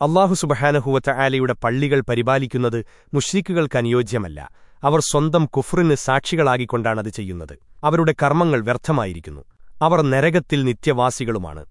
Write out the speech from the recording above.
അള്ളാഹു സുബഹാനഹുവറ്റ ആലയുടെ പള്ളികൾ പരിപാലിക്കുന്നത് മുഷ്രിക്കുകൾക്കനുയോജ്യമല്ല അവർ സ്വന്തം കുഫ്റിന് സാക്ഷികളാകിക്കൊണ്ടാണത് ചെയ്യുന്നത്. അവരുടെ കർമ്മങ്ങൾ വ്യർത്ഥമായിരിക്കുന്നു. അവർ നരകത്തിൽ നിത്യവാസികളുമാണ്.